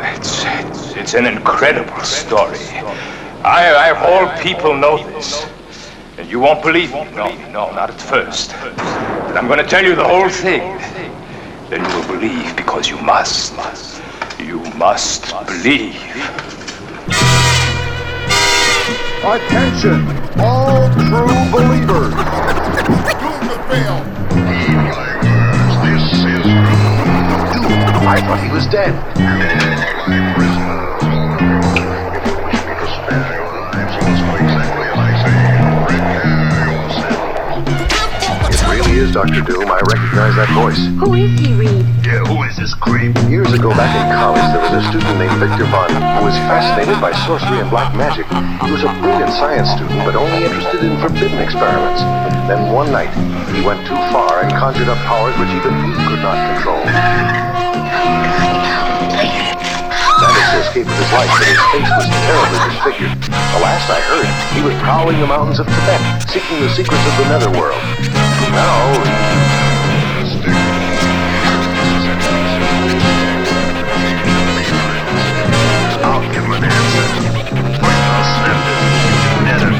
Oh, it's, it's, it's an incredible story. I, I of all people know this. And you won't believe me. No, no, not at first. But I'm going to tell you the whole thing. Then you will believe because you must. You must believe. Attention, all true believers. Doom to fail. This is I thought he was dead. Yourself. Is Dr. Doom. I recognize that voice. Who is he, Reed? Yeah, who is this creep? Years ago, back in college, there was a student named Victor Von who was fascinated by sorcery and black magic. He was a brilliant science student, but only interested in forbidden experiments. Then one night, he went too far and conjured up powers which even he could not control. Managed to escape with his life, but his face was terribly was prowling the mountains of Tibet, seeking the secrets of the netherworld. Now,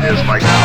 is like